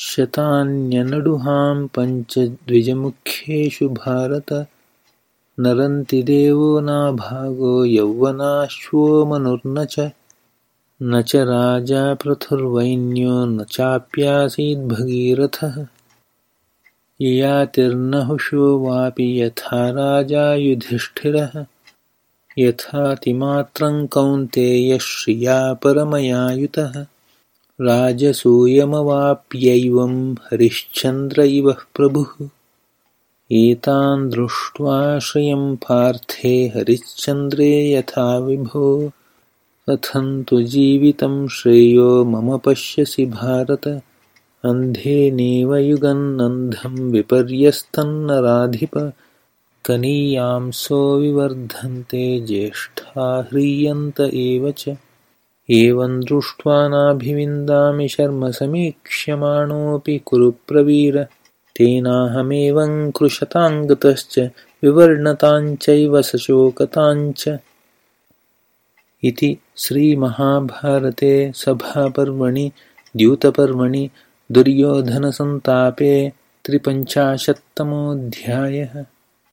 शतान्यनडुहां पञ्चद्विजमुख्येषु भारत। नरन्ति देवो नाभागो यौवनाश्वो मनुर्न च। न च राजा पृथुर्वैन्यो न चाप्यासीद्भगीरथः ययातिर्नहुषो वापि यथा राजा युधिष्ठिरः। यथातिमात्रं कौन्तेयश्रिया परमयायुतः राजसूयमवाप्यैवं हरिश्चन्द्र इव प्रभुः। एतान् दृष्ट्वा श्रियं पार्थे हरिश्चन्द्रे यथा विभो। कथं तु जीवितं श्रेयो मम पश्यसि भारत। अन्धेनेव युगन्नन्धं विपर्यस्तन्नराधिप। कनीयांसो विवर्धन्ते ज्येष्ठा ह्रियन्त एव च एवं दृष्ट्वा नाभिविन्दामि शर्म समीक्ष्यमाणोऽपि कुरुप्रवीर। तेनाहमेवं कृशताङ्गतश्च विवर्णताञ्चैव सशोकताञ्च। इति श्रीमहाभारते सभापर्वणि द्यूतपर्वणि दुर्योधनसन्तापे त्रिपञ्चाशत्तमोऽध्यायः